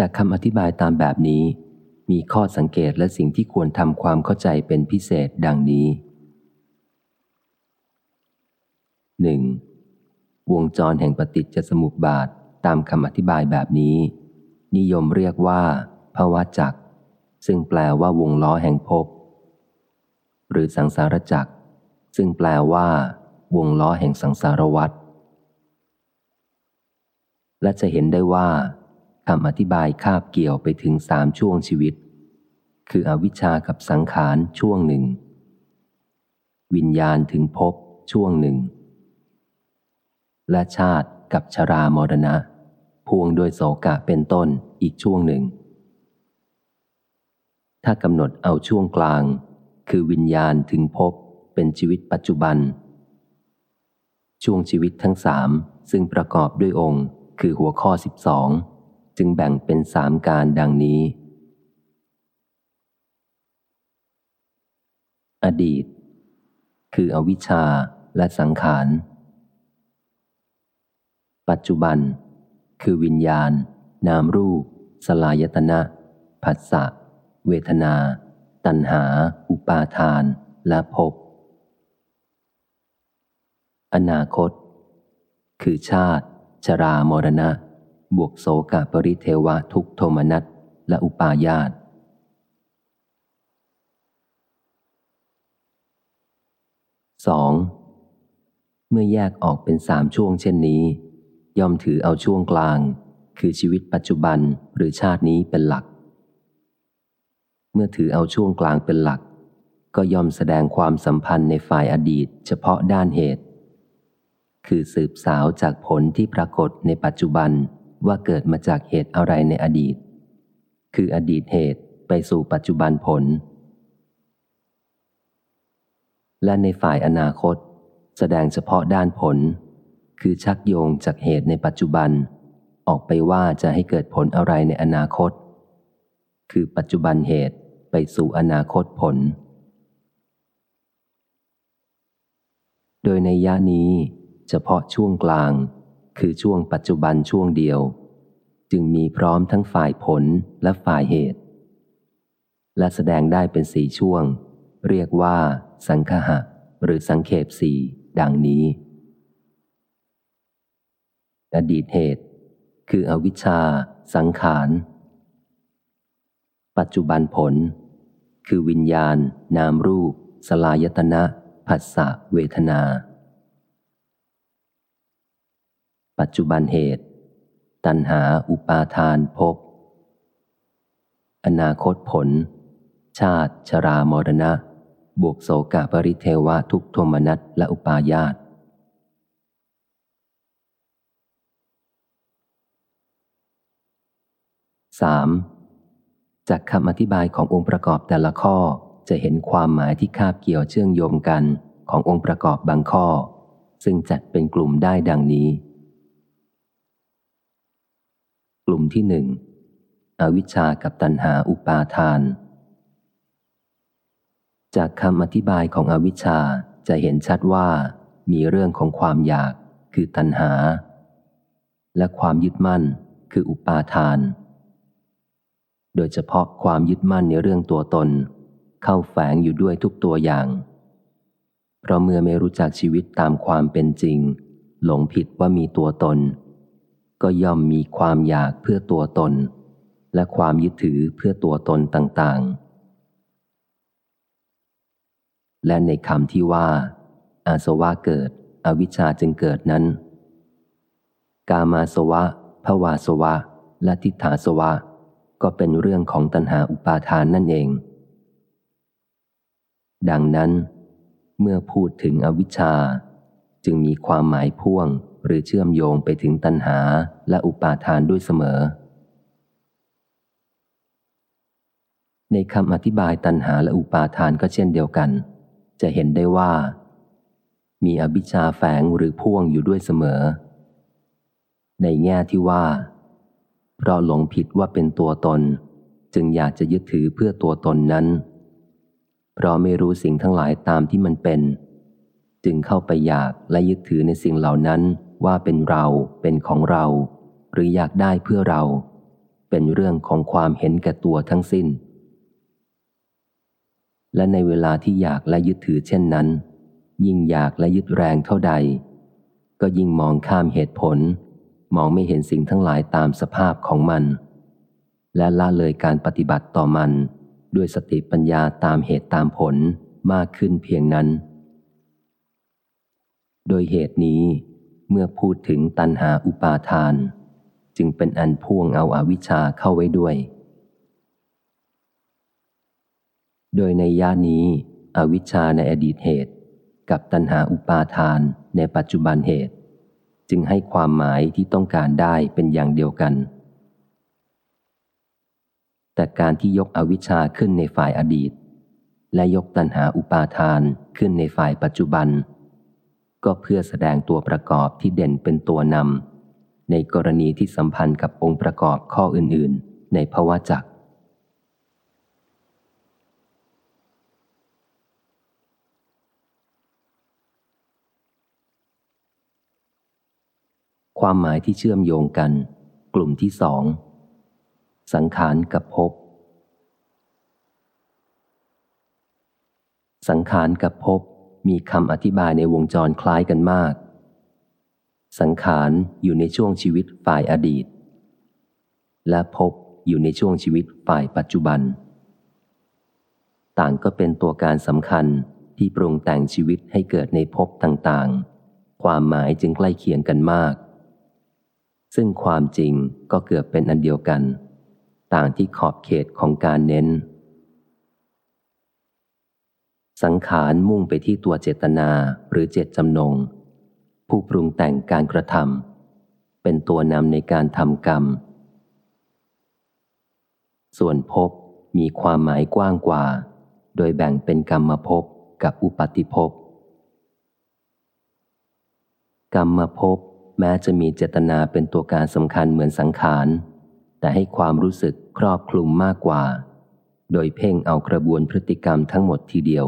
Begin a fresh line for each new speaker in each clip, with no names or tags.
จากคำอธิบายตามแบบนี้ มีข้อสังเกตและสิ่งที่ควรทำความเข้าใจเป็นพิเศษดังนี้ 1. วงจรแห่งปฏิจจสมุปบาทตามคำอธิบายแบบนี้ นิยมเรียกว่าภาวะจักซึ่งแปลว่าวงล้อแห่งภพหรือสังสารจักซึ่งแปลว่า วงล้อแห่งสังสารวัฏและจะเห็นได้ว่า คำอธิบายคาบเกี่ยวไปถึงสามช่วงชีวิต คืออวิชชากับสังขารช่วงหนึ่ง วิญญาณถึงภพช่วงหนึ่ง และชาติกับชรามรณะ พวงโดยโสกะเป็นต้นอีกช่วงหนึ่ง ถ้ากำหนดเอาช่วงกลาง คือวิญญาณถึงภพเป็นชีวิตปัจจุบัน ช่วงชีวิตทั้งสามซึ่งประกอบด้วยองค์ คือหัวข้อสิบสอง จึงแบ่งเป็นสามการดังนี้ อดีต คืออวิชชาและสังขาร ปัจจุบัน คือวิญญาณ นามรูป สลายตนะผัสสะ เวทนา ตัณหา อุปาทาน และภพ อนาคต คือชาติ ชรามรณะ บวกโสกาปริเทวะทุกโทมนัสและอุปาญาตสองเมื่อแยกออกเป็นสามช่วงเช่นนี้ ย่อมถือเอาช่วงกลาง คือชีวิตปัจจุบันหรือชาตินี้เป็นหลัก เมื่อถือเอาช่วงกลางเป็นหลัก ก็ย่อมแสดงความสัมพันธ์ในฝ่ายอดีต เฉพาะด้านเหตุ คือสืบสาวจากผลที่ปรากฏในปัจจุบัน ว่าเกิดมาจากเหตุอะไรในอดีต คืออดีตเหตุไปสู่ปัจจุบันผล และในฝ่ายอนาคต แสดงเฉพาะด้านผล คือชักโยงจากเหตุในปัจจุบัน ออกไปว่าจะให้เกิดผลอะไรในอนาคต คือปัจจุบันเหตุไปสู่อนาคตผล โดยในย่านี้เฉพาะช่วงกลาง คือช่วงปัจจุบันช่วงเดียว จึงมีพร้อมทั้งฝ่ายผลและฝ่ายเหตุ และแสดงได้เป็นสี่ช่วง เรียกว่า สังคหะ หรือสังเขปสี่ดังนี้ อดีตเหตุ คืออวิชชา สังขาร ปัจจุบันผล คือวิญญาณ นามรูป สลายตนะผัสสะเวทนา ปัจจุบันเหตุ ตัณหาอุปาทานภพอนาคตผล ชาติชรามรณะ บวกโสกะปริเทวะทุกโทมนัสและอุปาญาตสามจากคำอธิบายขององค์ประกอบแต่ละข้อจะเห็นความหมายที่คาบเกี่ยวเชื่อมโยงกันขององค์ประกอบบางข้อ ซึ่งจัดเป็นกลุ่มได้ดังนี้ก ลุ่มที่หนึ่งอวิชชากับตัณหาอุปาทาน จากคำอธิบายของอวิชชาจะเห็นชัดว่ามีเรื่องของความอยากคือตัณหา และความยึดมั่นคืออุปาทาน โดยเฉพาะความยึดมั่นในเรื่องตัวตน เข้าแฝงอยู่ด้วยทุกตัวอย่าง เพราะเมื่อไม่รู้จักชีวิตตามความเป็นจริง หลงผิดว่ามีตัวตน ก็ย่อมมีความอยากเพื่อตัวตน และความยึดถือเพื่อตัวตนต่างๆ และในคำที่ว่า อาสวะเกิด อวิชชาจึงเกิดนั้น กามาสวะภวาสวะ และทิฏฐาสวะ ก็เป็นเรื่องของตัณหาอุปาทานนั่นเอง ดังนั้น เมื่อพูดถึงอวิชชา จึงมีความหมายพ่วง หรือเชื่อมโยงไปถึงตัณหาและอุปาทานด้วยเสมอ ในคำอธิบายตัณหาและอุปาทานก็เช่นเดียวกัน จะเห็นได้ว่า มีอภิชาแฝงหรือพ่วงอยู่ด้วยเสมอ ในแง่ที่ว่า เพราะหลงผิดว่าเป็นตัวตน จึงอยากจะยึดถือเพื่อตัวตนนั้น เพราะไม่รู้สิ่งทั้งหลายตามที่มันเป็นจึงเข้าไปอยากและยึดถือในสิ่งเหล่านั้น ว่าเป็นเราเป็นของเรา หรืออยากได้เพื่อเรา เป็นเรื่องของความเห็นแก่ตัวทั้งสิ้น และในเวลาที่อยากและยึดถือเช่นนั้น ยิ่งอยากและยึดแรงเท่าใด ก็ยิ่งมองข้ามเหตุผล มองไม่เห็นสิ่งทั้งหลายตามสภาพของมัน และละเลยการปฏิบัติต่อมัน ด้วยสติปัญญาตามเหตุตามผลมากขึ้นเพียงนั้น โดยเหตุนี้ เมื่อพูดถึงตัณหาอุปาทาน จึงเป็นอันพ่วงเอาอาวิชชาเข้าไว้ด้วย โดยในย่านี้ อวิชชาในอดีตเหตุ กับตัณหาอุปาทานในปัจจุบันเหตุ จึงให้ความหมายที่ต้องการได้เป็นอย่างเดียวกัน แต่การที่ยกอวิชชาขึ้นในฝ่ายอดีต และยกตัณหาอุปาทานขึ้นในฝ่ายปัจจุบัน ก็เพื่อแสดงตัวประกอบที่เด่นเป็นตัวนำในกรณีที่สัมพันธ์กับองค์ประกอบข้ออื่น ๆ ในภวจักรความหมายที่เชื่อมโยงกัน กลุ่มที่สองสังขารกับภพสังขารกับภพ มีคำอธิบายในวงจรคล้ายกันมาก สังขารอยู่ในช่วงชีวิตฝ่ายอดีต และภพอยู่ในช่วงชีวิตฝ่ายปัจจุบัน ต่างก็เป็นตัวการสำคัญที่ปรุงแต่งชีวิตให้เกิดในภพต่างๆ ความหมายจึงใกล้เคียงกันมาก ซึ่งความจริงก็เกือบเป็นอันเดียวกัน ต่างที่ขอบเขตของการเน้น สังขารมุ่งไปที่ตัวเจตนาหรือเจตจำนง ผู้ปรุงแต่งการกระทำเป็นตัวนำในการทำกรรม ส่วนภพมีความหมายกว้างกว่า โดยแบ่งเป็นกรรมภพกับอุปาติภพกรรมภพแม้จะมีเจตนาเป็นตัวการสำคัญเหมือนสังขาร แต่ให้ความรู้สึกครอบคลุมมากกว่า โดยเพ่งเอากระบวนพฤติกรรมทั้งหมดทีเดียว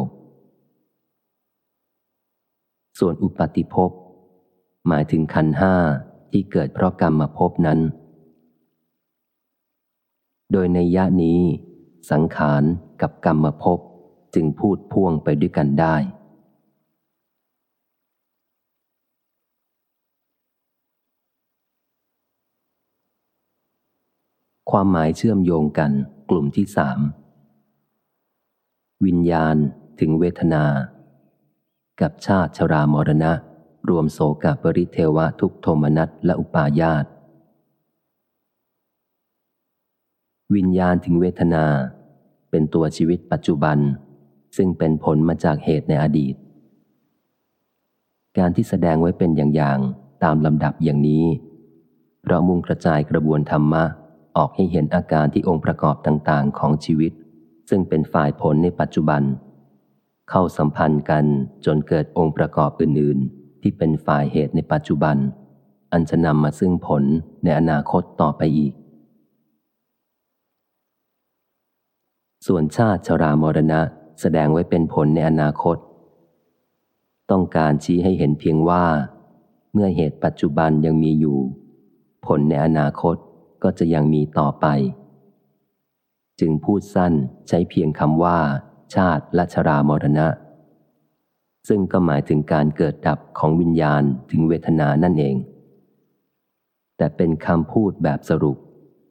ส่วนอุปาติภพหมายถึงขันห้าที่เกิดเพราะกรรมภพนั้น โดยในยะนี้ สังขารกับกรรมภพจึงพูดพ่วงไปด้วยกันได้ ความหมายเชื่อมโยงกันกลุ่มที่สามวิญญาณถึงเวทนา กับชาติชรามรณะ รวมโสกับปริเทวะทุกโทมนัสและอุปาญาต วิญญาณถึงเวทนา เป็นตัวชีวิตปัจจุบัน ซึ่งเป็นผลมาจากเหตุในอดีต การที่แสดงไว้เป็นอย่างๆ ตามลำดับอย่างนี้ เพราะมุ่งกระจายกระบวนธรรมะออกให้เห็นอาการที่องค์ประกอบต่างๆ ของชีวิต ซึ่งเป็นฝ่ายผลในปัจจุบัน เข้าสัมพันธ์กันจนเกิดองค์ประกอบอื่น ๆ ที่เป็นฝ่ายเหตุในปัจจุบัน อันจะนำมาซึ่งผลในอนาคตต่อไปอีก ส่วนชาติชรามรณะแสดงไว้เป็นผลในอนาคต ต้องการชี้ให้เห็นเพียงว่า เมื่อเหตุปัจจุบันยังมีอยู่ ผลในอนาคตก็จะยังมีต่อไป จึงพูดสั้นใช้เพียงคำว่า ชาติและชรามรณะ ซึ่งก็หมายถึงการเกิดดับของวิญญาณถึงเวทนานั่นเอง แต่เป็นคำพูดแบบสรุป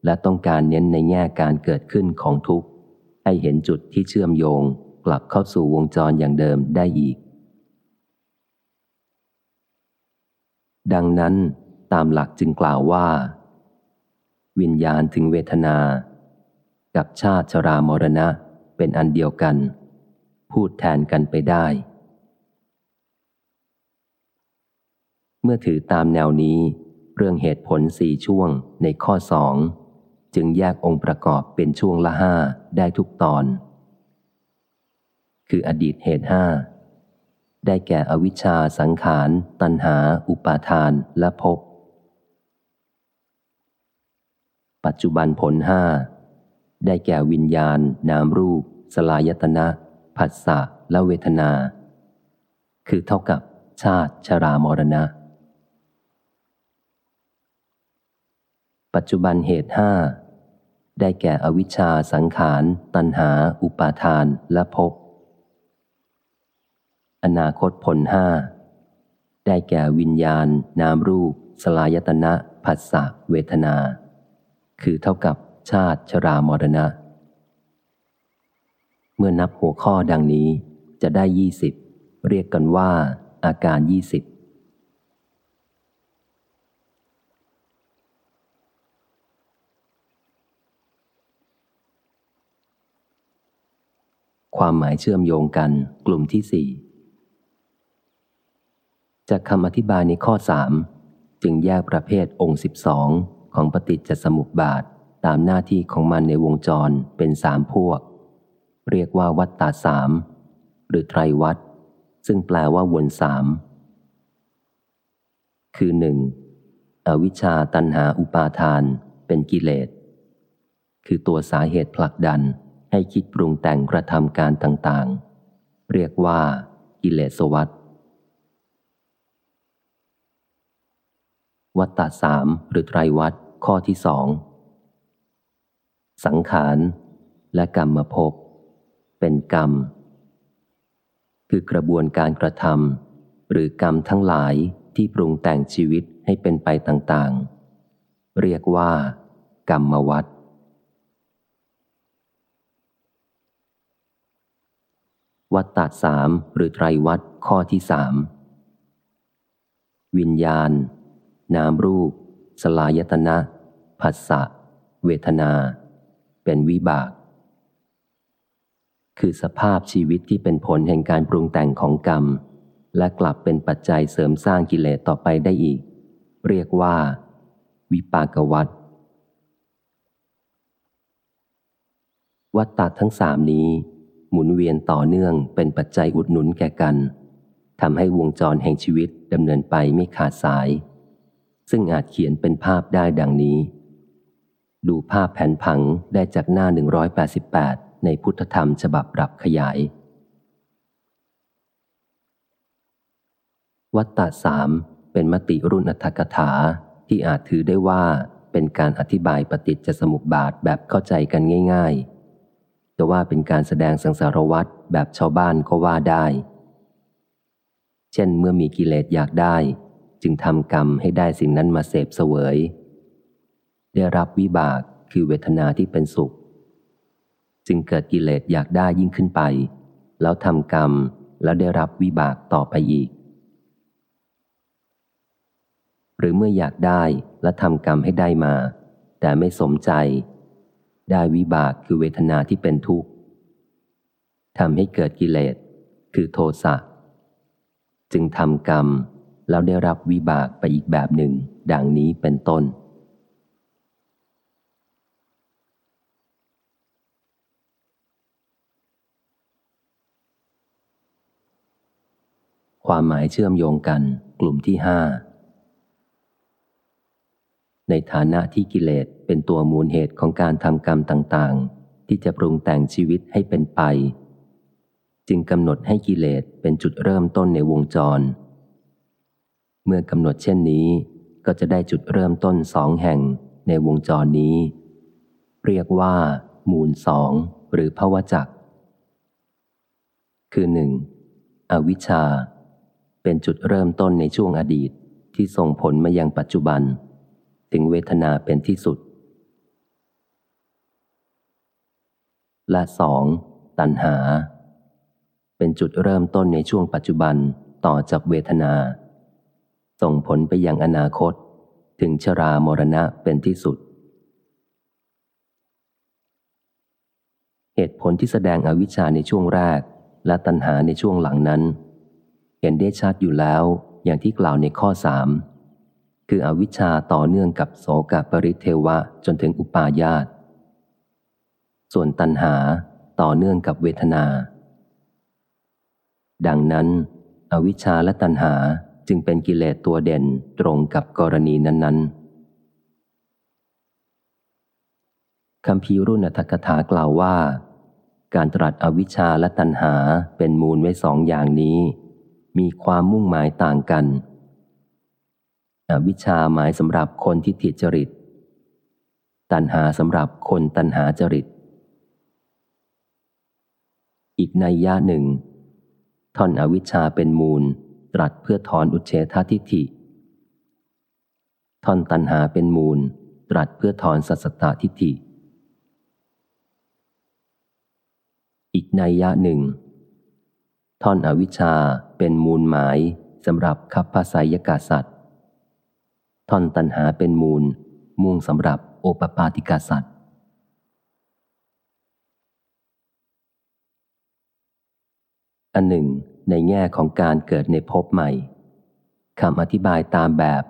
และต้องการเน้นในแง่การเกิดขึ้นของทุกข์ ให้เห็นจุดที่เชื่อมโยงกลับเข้าสู่วงจรอย่างเดิมได้อีก ดังนั้นตามหลักจึงกล่าวว่า วิญญาณถึงเวทนา กับชาติชรามรณะ เป็นอันเดียวกัน พูดแทนกันไปได้ เมื่อถือตามแนวนี้ เรื่องเหตุผลสี่ช่วงในข้อสองจึงแยกองค์ประกอบเป็นช่วงละห้าได้ทุกตอน คืออดีตเหตุห้าได้แก่อวิชชาสังขาร ตัณหา อุปาทานและภพปัจจุบันผลห้าได้แก่วิญญาณ นามรูป สลายตนะผัสสะและเวทนา คือเท่ากับชาติชรามรณะ ปัจจุบันเหตุห้าได้แก่อวิชชาสังขาร ตัณหา อุปาทานและภพอนาคตผลห้าได้แก่วิญญาณ นามรูป สลายตนะผัสสะเวทนา คือเท่ากับชาติชรามรณะ เมื่อนับหัวข้อดังนี้จะได้ยี่สิบเรียกกันว่า อาการยี่สิบความหมายเชื่อมโยงกันกลุ่มที่สี่จากคำอธิบายในข้อสามจึงแยกประเภทองค์สิบสองของปฏิจจสมุปบาท ตามหน้าที่ของมันในวงจรเป็นสามพวก เรียกว่าวัตตาสาม หรือไตรวัตซึ่งแปลว่าวนสาม คือหนึ่งอวิชชาตันหาอุปาทานเป็นกิเลส คือตัวสาเหตุผลักดันให้คิดปรุงแต่งกระทำการต่างๆ เรียกว่า กิเลสวัตวัตตาสามหรือไตรวัตข้อที่สองสังขารและกรรมภพ เป็นกรรม คือกระบวนการกระทำหรือกรรมทั้งหลายที่ปรุงแต่งชีวิตให้เป็นไปต่างๆ เรียกว่า กรรมวัตวัตตาสามหรือไตรวัตข้อที่สามวิญญาณ นามรูป สลายตนะผัสสะ เวทนา เป็นวิบาก คือสภาพชีวิตที่เป็นผลแห่งการปรุงแต่งของกรรม และกลับเป็นปัจจัยเสริมสร้างกิเลสต่อไปได้อีก เรียกว่า วิปากวัตวัตตาทั้งสามนี้ หมุนเวียนต่อเนื่องเป็นปัจจัยอุดหนุนแก่กันทำให้วงจรแห่งชีวิตดำเนินไปไม่ขาดสาย ซึ่งอาจเขียนเป็นภาพได้ดังนี้ ดูภาพแผนผังได้จากหน้า 188 ในพุทธธรรมฉบับปรับขยาย วัตตะสามเป็นมติรุ่นอัธกถาที่อาจถือได้ว่าเป็นการอธิบายปฏิจจสมุปบาทแบบเข้าใจกันง่ายๆจะว่าเป็นการแสดงสังสารวัตรแบบชาวบ้านก็ว่าได้ เช่นเมื่อมีกิเลสอยากได้ จึงทำกรรมให้ได้สิ่งนั้นมาเสพเสวย ได้รับวิบากคือเวทนาที่เป็นสุข จึงเกิดกิเลสอยากได้ยิ่งขึ้นไป แล้วทำกรรมแล้วได้รับวิบากต่อไปอีก หรือเมื่ออยากได้และทำกรรมให้ได้มา แต่ไม่สมใจ ได้วิบากคือเวทนาที่เป็นทุกข์ทำให้เกิดกิเลส คือโทสะจึงทำกรรมแล้วได้รับวิบากไปอีกแบบหนึ่ง ดังนี้เป็นต้น ความหมายเชื่อมโยงกัน กลุ่มที่ห้าในฐานะที่กิเลสเป็นตัวมูลเหตุของการทำกรรมต่างๆ ที่จะปรุงแต่งชีวิตให้เป็นไป จึงกำหนดให้กิเลสเป็นจุดเริ่มต้นในวงจร เมื่อกำหนดเช่นนี้ ก็จะได้จุดเริ่มต้นสองแห่งในวงจรนี้ เรียกว่า มูลสองหรือภวจักคือหนึ่งอวิชชา เป็นจุดเริ่มต้นในช่วงอดีตที่ส่งผลมายังปัจจุบัน ถึงเวทนาเป็นที่สุด และสองตัณหา เป็นจุดเริ่มต้นในช่วงปัจจุบันต่อจากเวทนา ส่งผลไปยังอนาคต ถึงชรามรณะเป็นที่สุด เหตุผลที่แสดงอวิชชาในช่วงแรก และตัณหาในช่วงหลังนั้น เห็นได้ชัดอยู่แล้วอย่างที่กล่าวในข้อสามคืออวิชชาต่อเนื่องกับโสกปริเทวะจนถึงอุปาญาต ส่วนตัณหาต่อเนื่องกับเวทนา ดังนั้น อวิชชาและตัณหาจึงเป็นกิเลสตัวเด่นตรงกับกรณีนั้น ๆคำพีรุ่นอัตถกถากล่าวว่า การตรัสอวิชชาและตัณหาเป็นมูลไว้สองอย่างนี้ มีความมุ่งหมายต่างกัน อวิชาหมายสำหรับคนที่ติดจริต ตัณหาสำหรับคนตัณหาจริต อีกในย่าหนึ่ง ท่อนอวิชชาเป็นมูล ตรัสเพื่อถอนอุเฉททิฏฐิ ท่อนตัณหาเป็นมูล ตรัสเพื่อถอนสัสตทิฏฐิ อีกในยะหนึ่ง ท่อนอวิชชาเป็นมูลหมายสำหรับขับภาษายกาสัตว์ท่อนตัณหาเป็นมูล มุ่งสำหรับโอปปาติกาสัตว์อันหนึ่ง ในแง่ของการเกิดในภพใหม่คำอธิบายตามแบบ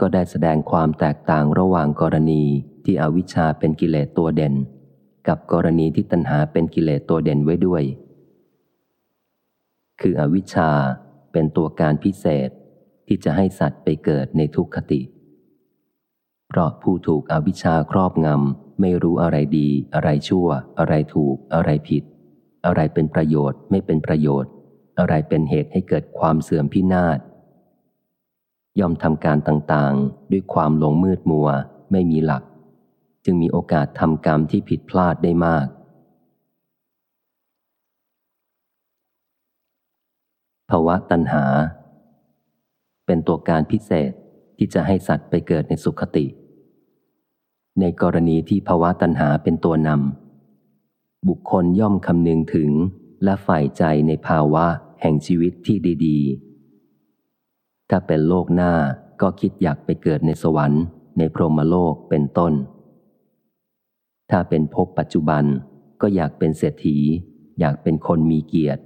ก็ได้แสดงความแตกต่างระหว่างกรณีที่อวิชชาเป็นกิเลสตัวเด่น กับกรณีที่ตัณหาเป็นกิเลสตัวเด่นไว้ด้วย คืออวิชชาเป็นตัวการพิเศษที่จะให้สัตว์ไปเกิดในทุกขติ เพราะผู้ถูกอวิชชาครอบงำไม่รู้อะไรดี อะไรชั่ว อะไรถูก อะไรผิด อะไรเป็นประโยชน์ไม่เป็นประโยชน์ อะไรเป็นเหตุให้เกิดความเสื่อมพินาศย่อมทำการต่างๆ ด้วยความหลงมืดมัว ไม่มีหลัก จึงมีโอกาสทำกรรมที่ผิดพลาดได้มาก ภาวะตัณหา เป็นตัวการพิเศษที่จะให้สัตว์ไปเกิดในสุขติ ในกรณีที่ภาวะตัณหาเป็นตัวนำบุคคลย่อมคำนึงถึงและใฝ่ใจในภาวะแห่งชีวิตที่ดี ๆ ถ้าเป็นโลกหน้าก็คิดอยากไปเกิดในสวรรค์ ในพรหมโลกเป็นต้น ถ้าเป็นภพปัจจุบันก็อยากเป็นเศรษฐี อยากเป็นคนมีเกียรติ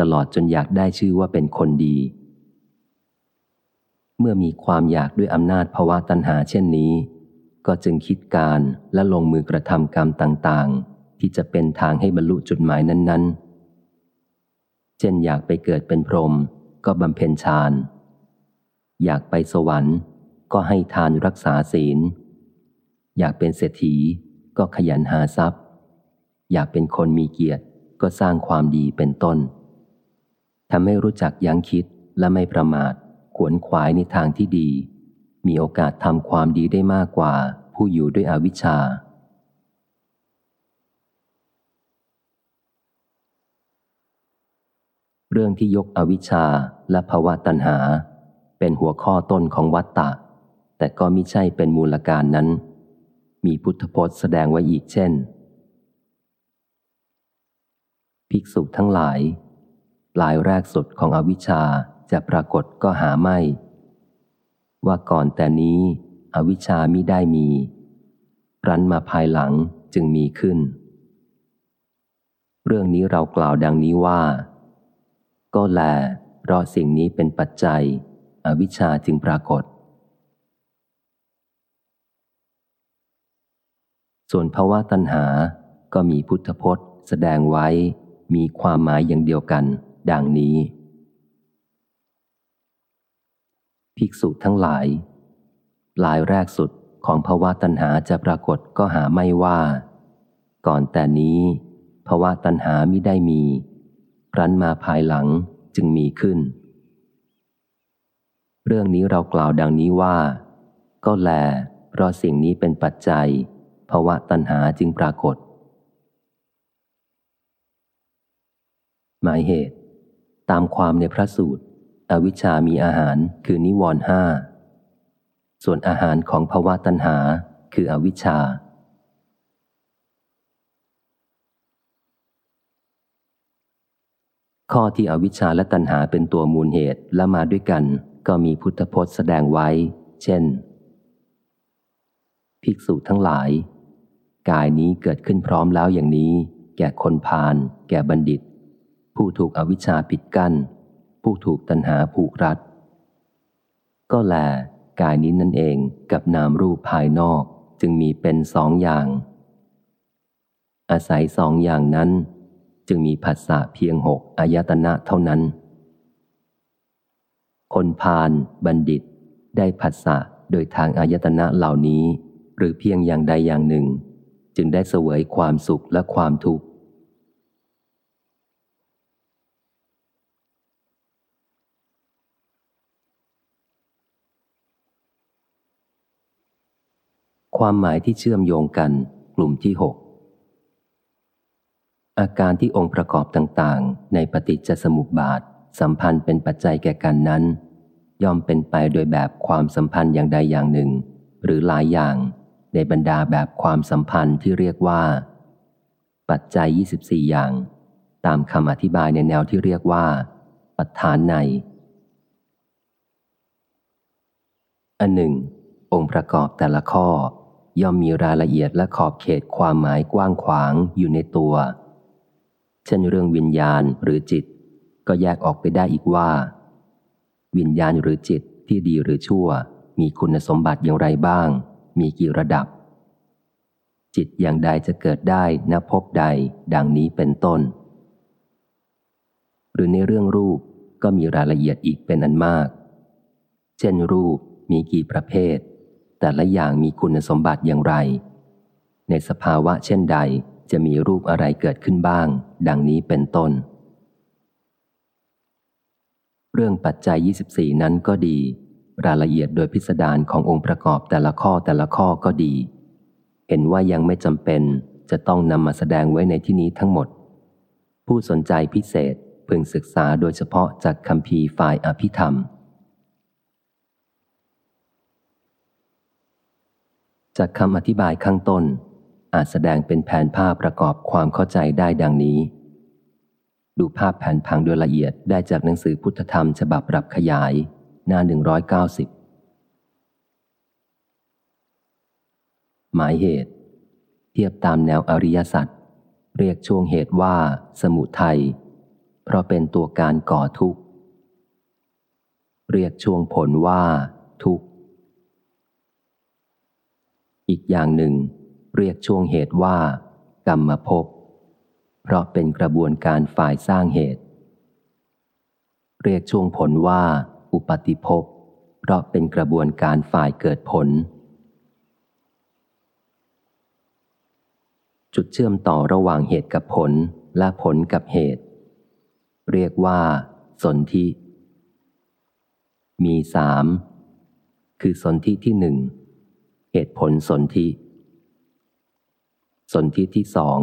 ตลอดจนอยากได้ชื่อว่าเป็นคนดี เมื่อมีความอยากด้วยอำนาจภาวะตัณหาเช่นนี้ ก็จึงคิดการและลงมือกระทำกรรมต่างๆ ที่จะเป็นทางให้บรรลุจุดหมายนั้น ๆ เช่นอยากไปเกิดเป็นพรหมก็บำเพ็ญฌาน อยากไปสวรรค์ ก็ให้ทานรักษาศีล อยากเป็นเศรษฐีก็ขยันหาทรัพย์ อยากเป็นคนมีเกียรติก็สร้างความดีเป็นต้น ทำให้รู้จักยั้งคิดและไม่ประมาท ขวนขวายในทางที่ดี มีโอกาสทำความดีได้มากกว่า ผู้อยู่ด้วยอวิชชา เรื่องที่ยกอวิชชาและภาวะตัณหา เป็นหัวข้อต้นของวัตตะ แต่ก็มิใช่เป็นมูลการนั้น มีพุทธพจน์แสดงไว้อีกเช่น ภิกษุทั้งหลาย ปลายแรกสุดของอวิชชาจะปรากฏก็หาไม่ ว่าก่อนแต่นี้อวิชชามิได้มี รันมาภายหลังจึงมีขึ้น เรื่องนี้เรากล่าวดังนี้ว่า ก็แลเพราะสิ่งนี้เป็นปัจจัย อวิชชาจึงปรากฏ ส่วนภาวะตัณหาก็มีพุทธพจน์ แสดงไว้มีความหมายอย่างเดียวกัน ดังนี้ ภิกษุทั้งหลาย ปลายแรกสุดของภาวะตัณหาจะปรากฏก็หาไม่ว่า ก่อนแต่นี้ภาวะตัณหามิได้มีรันมาภายหลังจึงมีขึ้น เรื่องนี้เรากล่าวดังนี้ว่า ก็แล เพราะสิ่งนี้เป็นปัจจัยภาวะตัณหาจึงปรากฏ หมายเหตุ ตามความในพระสูตร อวิชชามีอาหารคือนิวรห้า ส่วนอาหารของภาวะตัณหาคืออวิชชา ข้อที่อวิชชาและตัณหาเป็นตัวมูลเหตุและมาด้วยกัน ก็มีพุทธพจน์แสดงไว้ เช่น ภิกษุทั้งหลาย กายนี้เกิดขึ้นพร้อมแล้วอย่างนี้ แก่คนพาลแก่บัณฑิต ผู้ถูกอวิชชาปิดกัน้น ผู้ถูกตัณหาผูกรัด ก็แล กายนี้นั่นเองกับนามรูปภายนอกจึงมีเป็นสองอย่าง อาศัยสองอย่างนั้น จึงมีผัสสะเพียงหกอายตนะเท่านั้น คนพาลบัณฑิต ได้ผัสสะโดยทางอายตนะเหล่านี้ หรือเพียงอย่างใดอย่างหนึ่ง จึงได้เสวยความสุขและความทุกข์ ความหมายที่เชื่อมโยงกัน กลุ่มที่หกอาการที่องค์ประกอบต่างๆ ในปฏิจจสมุปบาท สัมพันธ์เป็นปัจจัยแก่กันนั้น ย่อมเป็นไปโดยแบบความสัมพันธ์อย่างใดอย่างหนึ่ง หรือหลายอย่างในบรรดาแบบความสัมพันธ์ที่เรียกว่า ปัจจัย 24 อย่าง ตามคำอธิบายในแนวที่เรียกว่า ปัฏฐานในอันหนึ่ง องค์ประกอบแต่ละข้อ ย่อมมีรายละเอียดและขอบเขตความหมายกว้างขวางอยู่ในตัว เช่นเรื่องวิญญาณหรือจิต ก็แยกออกไปได้อีกว่า วิญญาณหรือจิตที่ดีหรือชั่ว มีคุณสมบัติอย่างไรบ้าง มีกี่ระดับ จิตอย่างใดจะเกิดได้ณพบใด ดังนี้เป็นต้น หรือในเรื่องรูปก็มีรายละเอียดอีกเป็นอันมาก เช่นรูปมีกี่ประเภท แต่ละอย่างมีคุณสมบัติอย่างไร ในสภาวะเช่นใดจะมีรูปอะไรเกิดขึ้นบ้าง ดังนี้เป็นต้น เรื่องปัจจัย 24 นั้นก็ดี รายละเอียดโดยพิสดารขององค์ประกอบแต่ละข้อแต่ละข้อก็ดี เห็นว่ายังไม่จำเป็นจะต้องนำมาแสดงไว้ในที่นี้ทั้งหมด ผู้สนใจพิเศษพึงศึกษาโดยเฉพาะจากคำพีฝ่ายอภิธรรม จากคำอธิบายข้างต้น อาจแสดงเป็นแผนภาพประกอบความเข้าใจได้ดังนี้ ดูภาพแผนพังโดยละเอียดได้จากหนังสือพุทธธรรมฉบับปรับขยาย หน้า 190 หมายเหตุ เทียบตามแนวอริยสัจเรียกช่วงเหตุว่าสมุทัยเพราะเป็นตัวการก่อทุกข์ เรียกช่วงผลว่าทุกข์ อีกอย่างหนึ่ง เรียกช่วงเหตุว่า กรรมภพ เพราะเป็นกระบวนการฝ่ายสร้างเหตุ เรียกช่วงผลว่า อุปติภพ เพราะเป็นกระบวนการฝ่ายเกิดผล จุดเชื่อมต่อระหว่างเหตุกับผลและผลกับเหตุ เรียกว่า สนธิ มีสามคือสนธิที่หนึ่ง เหตุผลสนธิสนธิที่สอง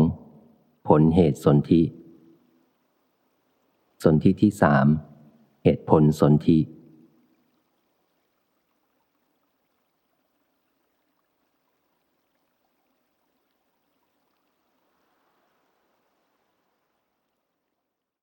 ผลเหตุสนธิสนธิที่สามเหตุผลสนธิ